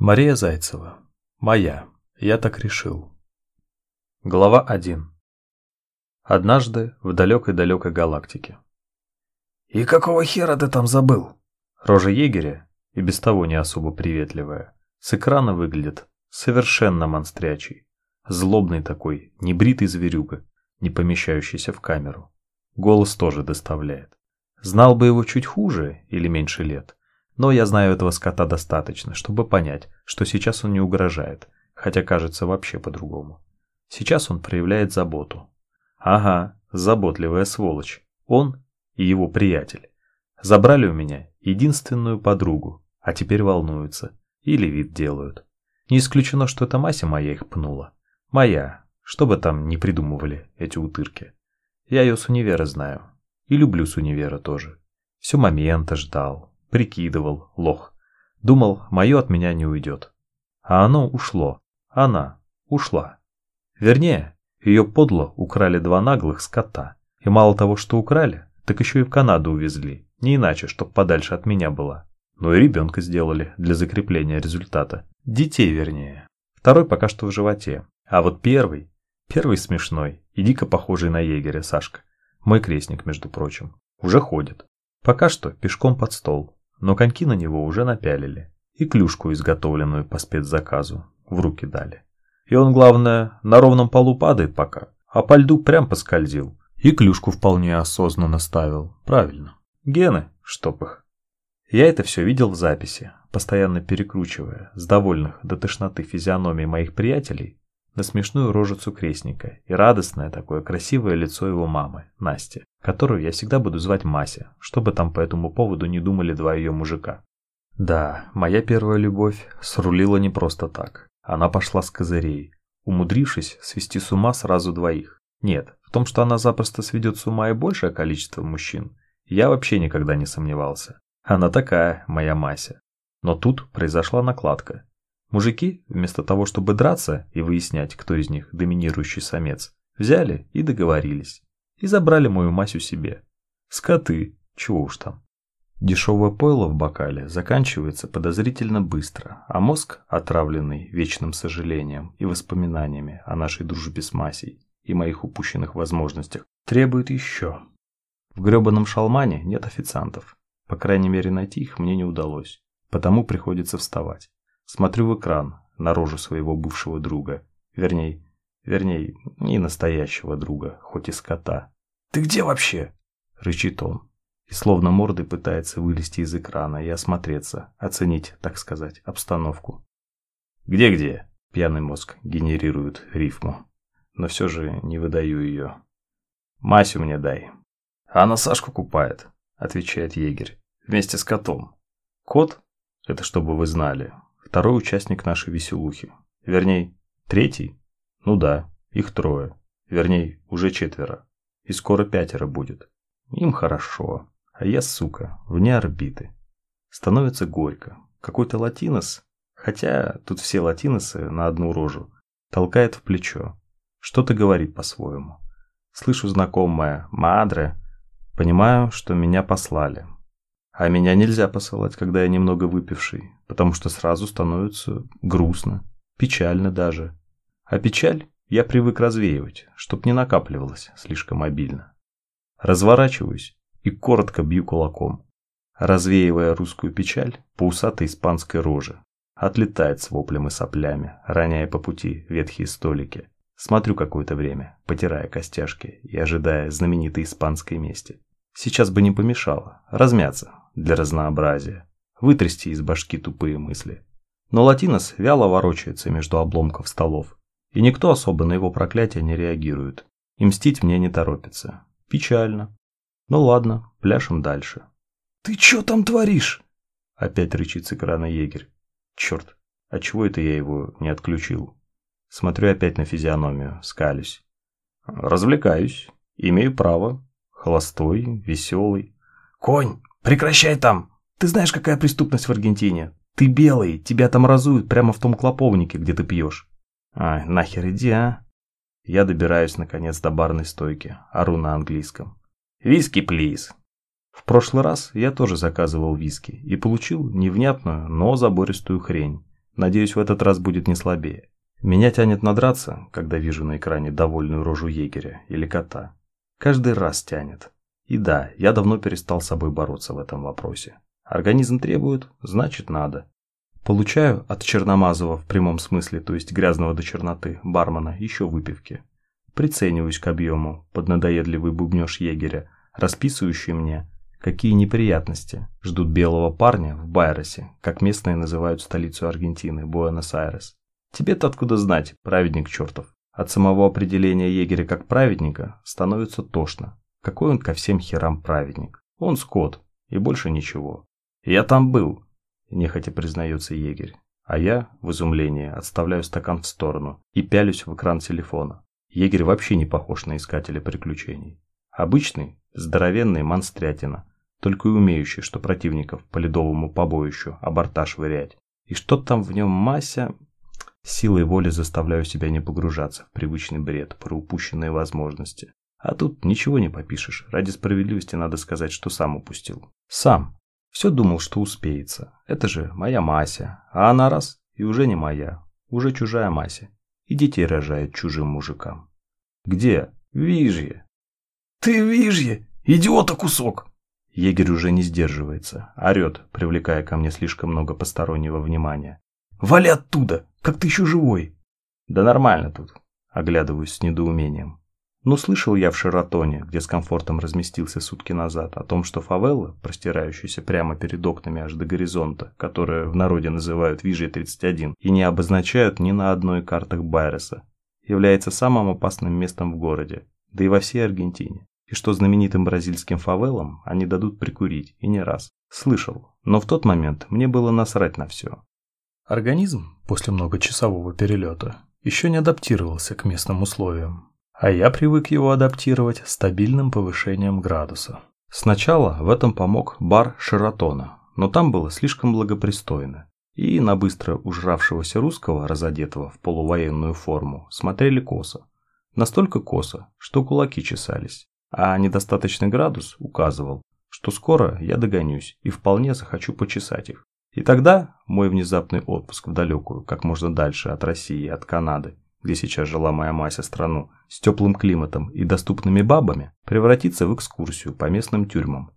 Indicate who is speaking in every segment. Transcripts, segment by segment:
Speaker 1: Мария Зайцева. Моя. Я так решил. Глава 1. Однажды в далекой-далекой галактике.
Speaker 2: «И какого хера ты там забыл?»
Speaker 1: Рожа егеря, и без того не особо приветливая, с экрана выглядит совершенно монстрячий. Злобный такой, небритый зверюга, не помещающийся в камеру. Голос тоже доставляет. Знал бы его чуть хуже или меньше лет, но я знаю этого скота достаточно, чтобы понять, что сейчас он не угрожает, хотя кажется вообще по-другому. Сейчас он проявляет заботу. Ага, заботливая сволочь. Он и его приятель. Забрали у меня единственную подругу, а теперь волнуются. Или вид делают. Не исключено, что это Мася моя их пнула. Моя, что бы там ни придумывали эти утырки. Я ее с универа знаю. И люблю с универа тоже. Все момента ждал, Прикидывал, лох. Думал, мое от меня не уйдет. А оно ушло. Она ушла. Вернее, ее подло украли два наглых скота. И мало того, что украли, так еще и в Канаду увезли. Не иначе, чтоб подальше от меня была. Ну и ребенка сделали для закрепления результата. Детей, вернее. Второй пока что в животе. А вот первый... Первый смешной и дико похожий на егеря Сашка. Мой крестник, между прочим. Уже ходит. Пока что пешком под стол но коньки на него уже напялили и клюшку, изготовленную по спецзаказу, в руки дали. И он, главное, на ровном полу падает пока, а по льду прям поскользил. И клюшку вполне осознанно ставил. Правильно. Гены, чтоб их. Я это все видел в записи, постоянно перекручивая с довольных до тошноты физиономий моих приятелей на смешную рожицу крестника и радостное такое красивое лицо его мамы, Насти, которую я всегда буду звать Мася, чтобы там по этому поводу не думали два ее мужика. Да, моя первая любовь срулила не просто так. Она пошла с козырей, умудрившись свести с ума сразу двоих. Нет, в том, что она запросто сведет с ума и большее количество мужчин, я вообще никогда не сомневался. Она такая, моя Мася. Но тут произошла накладка. Мужики, вместо того, чтобы драться и выяснять, кто из них доминирующий самец, взяли и договорились. И забрали мою Масю себе. Скоты, чего уж там. Дешевое пойло в бокале заканчивается подозрительно быстро, а мозг, отравленный вечным сожалением и воспоминаниями о нашей дружбе с Масей и моих упущенных возможностях, требует еще. В гребаном шалмане нет официантов. По крайней мере, найти их мне не удалось. Потому приходится вставать. Смотрю в экран, на рожу своего бывшего друга. Верней, верней, не настоящего друга, хоть и скота.
Speaker 2: «Ты где вообще?»
Speaker 1: – рычит он. И словно мордой пытается вылезти из экрана и осмотреться, оценить, так сказать, обстановку. «Где-где?» – пьяный мозг генерирует рифму. Но все же не выдаю ее. «Масю мне дай».
Speaker 2: «Она Сашку купает», –
Speaker 1: отвечает егерь, вместе с котом. «Кот? Это чтобы вы знали, Второй участник нашей веселухи. Вернее, третий? Ну да, их трое. Вернее, уже четверо. И скоро пятеро будет. Им хорошо. А я, сука, вне орбиты. Становится горько. Какой-то латинос, хотя тут все латиносы на одну рожу, толкает в плечо. Что-то говорит по-своему. Слышу знакомое «мадре». Понимаю, что меня послали. А меня нельзя посылать, когда я немного выпивший, потому что сразу становится грустно, печально даже. А печаль я привык развеивать, чтоб не накапливалась слишком обильно. Разворачиваюсь и коротко бью кулаком, развеивая русскую печаль по усатой испанской роже. Отлетает с воплем и соплями, роняя по пути ветхие столики. Смотрю какое-то время, потирая костяшки и ожидая знаменитой испанской мести. Сейчас бы не помешало размяться, для разнообразия, вытрясти из башки тупые мысли. Но Латинос вяло ворочается между обломков столов, и никто особо на его проклятие не реагирует, и мстить мне не торопится. Печально. Ну ладно, пляшем дальше.
Speaker 2: «Ты чё там творишь?»
Speaker 1: Опять рычит с экрана егерь. Черт, а чего это я его не отключил? Смотрю опять на физиономию, скалюсь. Развлекаюсь, имею право. Холостой, веселый.
Speaker 2: «Конь, Прекращай там! Ты знаешь, какая преступность в Аргентине? Ты белый, тебя там разуют прямо в том клоповнике, где ты пьешь.
Speaker 1: Ай, нахер иди, а? Я добираюсь, наконец, до барной стойки, ору на английском. Виски, плиз. В прошлый раз я тоже заказывал виски и получил невнятную, но забористую хрень.
Speaker 2: Надеюсь, в этот раз будет не слабее. Меня тянет надраться, когда вижу на экране довольную рожу егеря или кота. Каждый раз тянет. И да, я давно перестал с собой бороться в этом вопросе. Организм требует, значит надо. Получаю от Черномазова в прямом смысле, то есть грязного до черноты, бармена, еще выпивки. Прицениваюсь к объему под надоедливый бубнеж егеря, расписывающий мне, какие неприятности ждут белого парня в Байросе, как местные называют столицу Аргентины, Буэнос-Айрес. Тебе-то откуда знать, праведник чертов? От самого определения егеря как праведника становится тошно. Какой он ко всем херам праведник? Он скот, и больше ничего. Я там был, нехотя признается егерь. А я, в изумлении, отставляю стакан в сторону и пялюсь в экран телефона. Егерь вообще не похож на искателя приключений. Обычный, здоровенный монстрятина, только и умеющий, что противников по ледовому побоищу абортаж швырять. И что там в нем Мася, Силой воли заставляю себя не погружаться в привычный бред про упущенные возможности. А тут ничего не попишешь. Ради справедливости надо сказать, что сам упустил. Сам. Все думал, что успеется. Это же моя Мася. А она раз и уже не моя. Уже чужая Мася. И детей рожает чужим мужикам. Где? Вижье. Ты Вижье! Идиота кусок! Егерь уже не сдерживается. Орет, привлекая ко мне слишком много постороннего внимания. Вали оттуда! Как ты еще живой?» «Да нормально тут», — оглядываюсь с недоумением. Но слышал я в Шератоне, где с комфортом разместился сутки назад, о том, что фавелла, простирающаяся прямо перед окнами аж до горизонта, которая в народе называют Вижей-31 и не обозначают ни на одной картах Байреса, является самым опасным местом в городе, да и во всей Аргентине. И что знаменитым бразильским фавелам они дадут прикурить, и не раз. Слышал, но в тот момент мне было насрать на все. Организм после многочасового перелета еще не адаптировался к местным условиям, а я привык его адаптировать стабильным повышением градуса. Сначала в этом помог бар Шератона, но там было слишком благопристойно, и на быстро ужравшегося русского, разодетого в полувоенную форму, смотрели косо. Настолько косо, что кулаки чесались, а недостаточный градус указывал, что скоро я догонюсь и вполне захочу почесать их. И тогда мой внезапный отпуск в далекую, как можно дальше от России и от Канады, где сейчас жила моя Мася страну, с теплым климатом и доступными бабами, превратится в экскурсию по местным тюрьмам.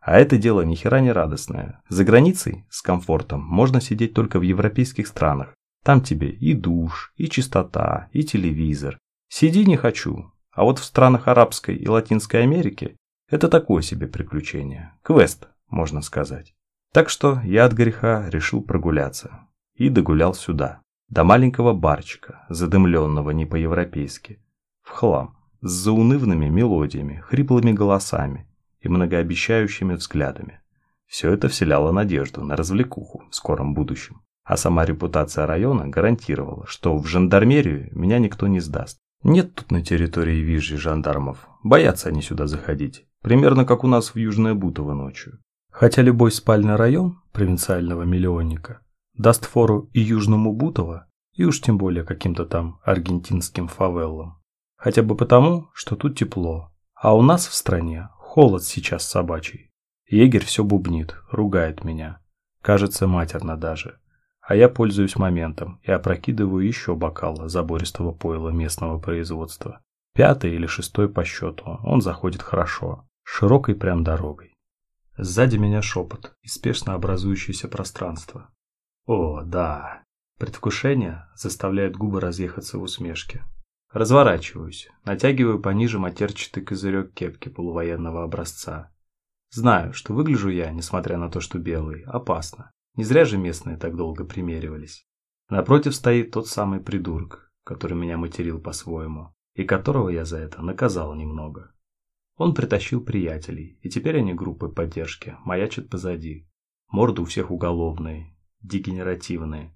Speaker 2: А это дело ни хера не радостное. За границей с комфортом можно сидеть только в европейских странах. Там тебе и душ, и чистота, и телевизор. Сиди не хочу. А вот в странах Арабской и Латинской Америки это такое себе приключение. Квест, можно сказать. Так что я от греха решил прогуляться. И догулял сюда. До маленького барчика, задымленного не по-европейски. В хлам. С заунывными мелодиями, хриплыми голосами и многообещающими взглядами. Все это вселяло надежду на развлекуху в скором будущем. А сама репутация района гарантировала, что в жандармерию меня никто не сдаст. Нет тут на территории Вижи жандармов. Боятся они сюда заходить. Примерно как у нас в Южное Бутово ночью. Хотя любой спальный район провинциального миллионника даст фору и Южному Бутово, и уж тем более каким-то там аргентинским фавеллам. Хотя бы потому, что тут тепло, а у нас в стране холод сейчас собачий. Егерь все бубнит, ругает меня. Кажется, матерно даже. А я пользуюсь моментом и опрокидываю еще бокал забористого пойла местного производства. Пятый или шестой по счету, он заходит хорошо, широкой прям дорогой. Сзади меня шепот и спешно образующееся пространство. О, да. Предвкушение заставляет губы разъехаться в усмешке. Разворачиваюсь, натягиваю пониже матерчатый козырек кепки полувоенного образца. Знаю, что выгляжу я, несмотря на то, что белый, опасно. Не зря же местные так долго примеривались. Напротив стоит тот самый придурок, который меня материл по-своему, и которого я за это наказал немного. Он притащил приятелей, и теперь они группой поддержки, маячат позади. Морды у всех уголовные, дегенеративные.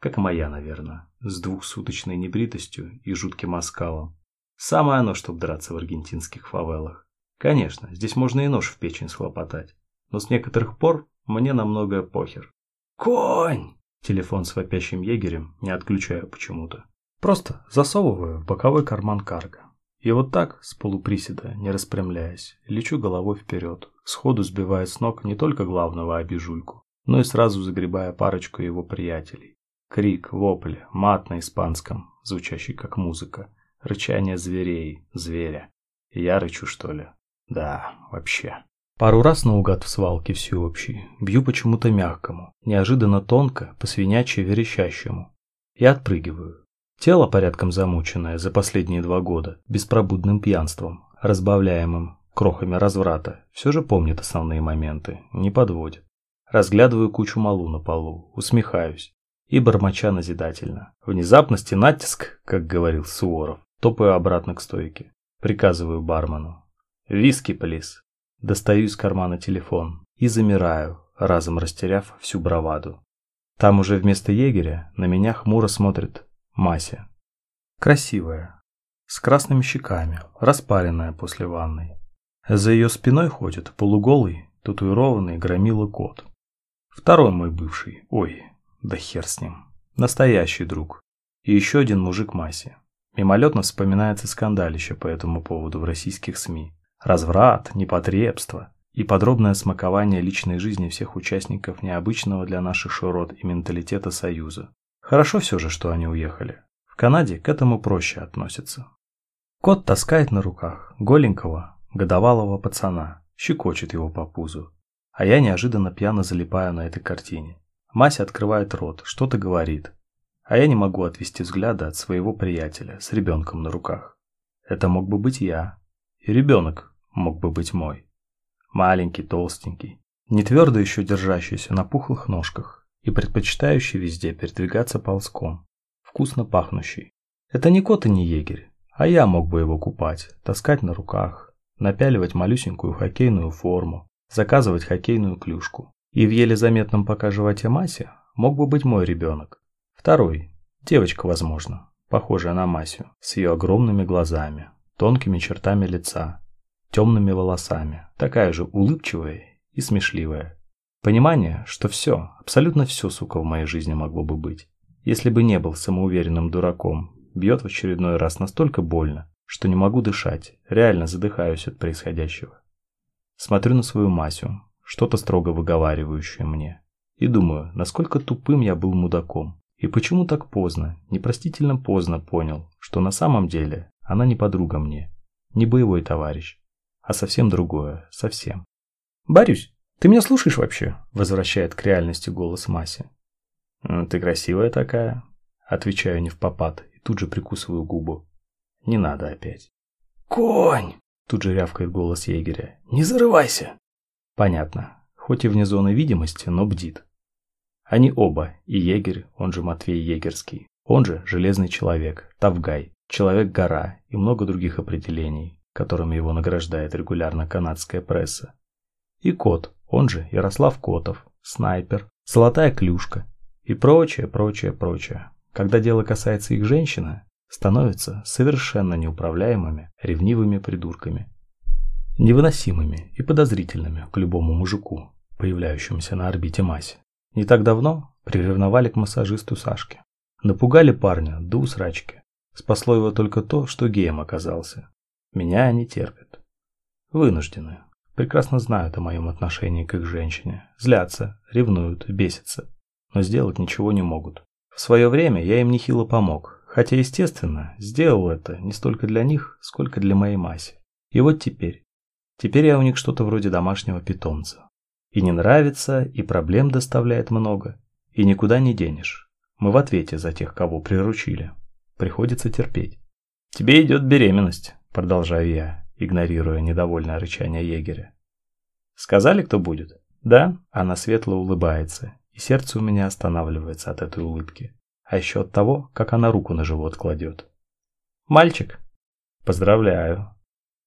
Speaker 2: Как моя, наверное, с двухсуточной небритостью и жутким оскалом. Самое оно, чтоб драться в аргентинских фавелах. Конечно, здесь можно и нож в печень схлопотать. Но с некоторых пор мне намного похер. «Конь!» Телефон с вопящим егерем не отключаю почему-то. Просто засовываю в боковой карман карга. И вот так, с полуприседа, не распрямляясь, лечу головой вперед, сходу сбивая с ног не только главного обижульку, но и сразу загребая парочку его приятелей. Крик, вопль, мат на испанском, звучащий как музыка. Рычание зверей, зверя. Я рычу, что ли? Да, вообще. Пару раз наугад в свалке всеобщей, бью почему-то мягкому, неожиданно тонко, по-свинячьи верещащему. И отпрыгиваю. Тело порядком замученное за последние два года, беспробудным пьянством, разбавляемым крохами разврата, все же помнит основные моменты, не подводит. Разглядываю кучу малу на полу, усмехаюсь и бормоча назидательно. Внезапности натиск, как говорил Суворов, топаю обратно к стойке. Приказываю бармену. Виски, плиз. Достаю из кармана телефон и замираю, разом растеряв всю браваду. Там уже вместо егеря на меня хмуро смотрит Мася. Красивая, с красными щеками, распаренная после ванной. За ее спиной ходит полуголый, татуированный громила кот. Второй мой бывший, ой, да хер с ним, настоящий друг. И еще один мужик Маси. Мимолетно вспоминается скандалище по этому поводу в российских СМИ. Разврат, непотребство и подробное смакование личной жизни всех участников необычного для наших широт и менталитета Союза. Хорошо все же, что они уехали. В Канаде к этому проще относятся. Кот таскает на руках голенького, годовалого пацана, щекочет его по пузу. А я неожиданно пьяно залипаю на этой картине. Мася открывает рот, что-то говорит. А я не могу отвести взгляда от своего приятеля с ребенком на руках. Это мог бы быть я. И ребенок мог бы быть мой. Маленький, толстенький, не твердо еще держащийся на пухлых ножках, и предпочитающий везде передвигаться ползком, вкусно пахнущий. Это не кот и не егерь, а я мог бы его купать, таскать на руках, напяливать малюсенькую хоккейную форму, заказывать хоккейную клюшку. И в еле заметном пока животе Масе мог бы быть мой ребенок. Второй, девочка, возможно, похожая на Масю, с ее огромными глазами, тонкими чертами лица, темными волосами, такая же улыбчивая и смешливая, Понимание, что все, абсолютно все, сука, в моей жизни могло бы быть, если бы не был самоуверенным дураком, бьет в очередной раз настолько больно, что не могу дышать, реально задыхаюсь от происходящего. Смотрю на свою Масю, что-то строго выговаривающее мне, и думаю, насколько тупым я был мудаком, и почему так поздно, непростительно поздно понял, что на самом деле она не подруга мне, не боевой товарищ, а совсем другое, совсем. «Борюсь!» «Ты меня слушаешь вообще?» – возвращает к реальности голос Маси. «Ты красивая такая», – отвечаю не в попад и тут же прикусываю губу. «Не надо опять». «Конь!» – тут же рявкает голос егеря. «Не зарывайся!» Понятно. Хоть и вне зоны видимости, но бдит. Они оба, и егерь, он же Матвей Егерский, он же Железный Человек, Тавгай, Человек-гора и много других определений, которыми его награждает регулярно канадская пресса. И кот, он же Ярослав Котов, снайпер, золотая клюшка и прочее, прочее, прочее. Когда дело касается их женщины, становятся совершенно неуправляемыми, ревнивыми придурками. Невыносимыми и подозрительными к любому мужику, появляющемуся на орбите Маси. Не так давно приревновали к массажисту Сашке. Напугали парня до усрачки. Спасло его только то, что геем оказался. Меня они терпят. Вынуждены прекрасно знают о моем отношении к их женщине, злятся, ревнуют, бесятся, но сделать ничего не могут. В свое время я им нехило помог, хотя, естественно, сделал это не столько для них, сколько для моей Маси. И вот теперь. Теперь я у них что-то вроде домашнего питомца. И не нравится, и проблем доставляет много, и никуда не денешь. Мы в ответе за тех, кого приручили. Приходится терпеть. «Тебе идет беременность», – продолжаю я, игнорируя недовольное рычание егеря. «Сказали, кто будет?» «Да?» Она светло улыбается, и сердце у меня останавливается от этой улыбки. А еще от того, как она руку на живот кладет. «Мальчик?» «Поздравляю!»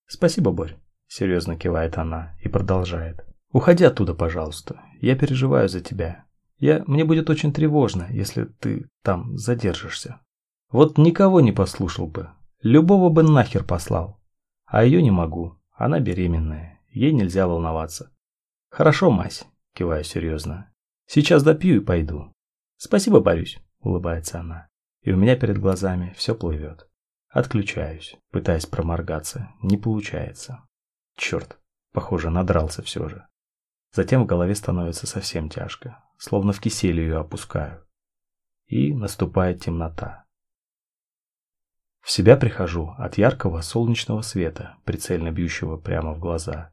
Speaker 2: «Спасибо, Борь», — серьезно кивает она и продолжает. «Уходи оттуда, пожалуйста. Я переживаю за тебя. Я... Мне будет очень тревожно, если ты там задержишься. Вот никого не послушал бы. Любого бы нахер послал. А ее не могу. Она беременная. Ей нельзя волноваться. Хорошо, Мась, киваю серьезно. Сейчас допью и пойду. Спасибо, Борюсь, улыбается она. И у меня перед глазами все плывет. Отключаюсь, пытаясь проморгаться. Не получается. Черт, похоже, надрался все же. Затем в голове становится совсем тяжко, словно в кисель ее опускаю. и наступает темнота. В себя прихожу от яркого солнечного света, прицельно бьющего прямо в глаза.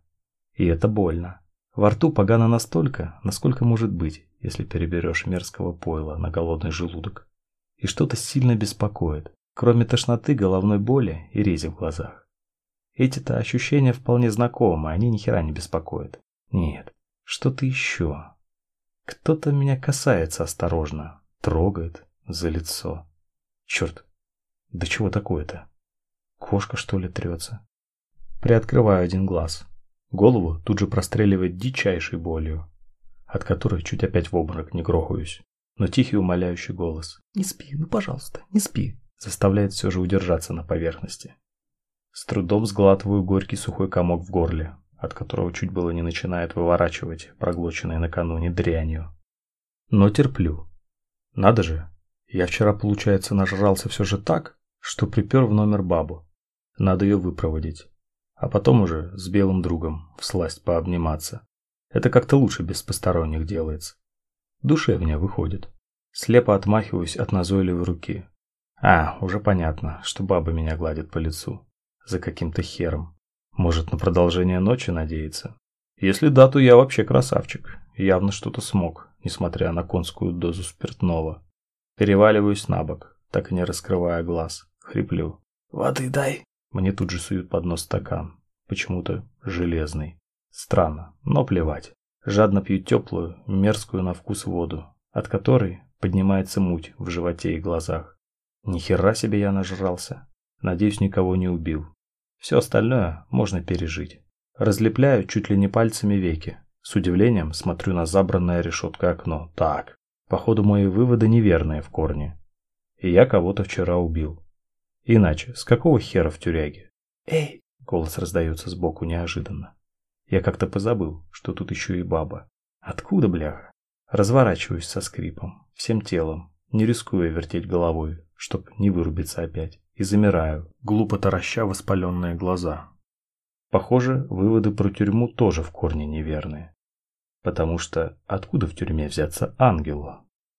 Speaker 2: И это больно. Во рту погано настолько, насколько может быть, если переберешь мерзкого пойла на голодный желудок. И что-то сильно беспокоит, кроме тошноты, головной боли и рези в глазах. Эти-то ощущения вполне знакомы, они ни хера не беспокоят. Нет, что-то еще. Кто-то меня касается осторожно, трогает за лицо. Черт, да чего такое-то? Кошка, что ли, трется? Приоткрываю один глаз. Голову тут же простреливает дичайшей болью, от которой чуть опять в обморок не грохаюсь. Но тихий умоляющий голос «Не спи, ну пожалуйста, не спи» заставляет все же удержаться на поверхности. С трудом сглатываю горький сухой комок в горле, от которого чуть было не начинает выворачивать проглоченной накануне дрянью. Но терплю. Надо же, я вчера, получается, нажрался все же так, что припер в номер бабу. Надо ее выпроводить. А потом уже с белым другом всласть пообниматься. Это как-то лучше без посторонних делается. Душевнее выходит. Слепо отмахиваюсь от назойливой руки. А, уже понятно, что баба меня гладит по лицу. За каким-то хером. Может, на продолжение ночи надеяться? Если да, то я вообще красавчик. Явно что-то смог, несмотря на конскую дозу спиртного. Переваливаюсь на бок, так и не раскрывая глаз. Хриплю. «Воды дай!» Мне тут же суют под нос стакан. Почему-то железный. Странно, но плевать. Жадно пью теплую, мерзкую на вкус воду, от которой поднимается муть в животе и глазах. Ни хера себе я нажрался. Надеюсь, никого не убил. Все остальное можно пережить. Разлепляю чуть ли не пальцами веки. С удивлением смотрю на забранное решеткой окно. Так, походу мои выводы неверные в корне. И я кого-то вчера убил. Иначе, с какого хера в тюряге? «Эй!» — голос раздается сбоку неожиданно. Я как-то позабыл, что тут еще и баба. Откуда, бляха? Разворачиваюсь со скрипом, всем телом, не рискуя вертеть головой, чтоб не вырубиться опять, и замираю, глупо тараща воспаленные глаза. Похоже, выводы про тюрьму тоже в корне неверные. Потому что откуда в тюрьме взяться ангелу?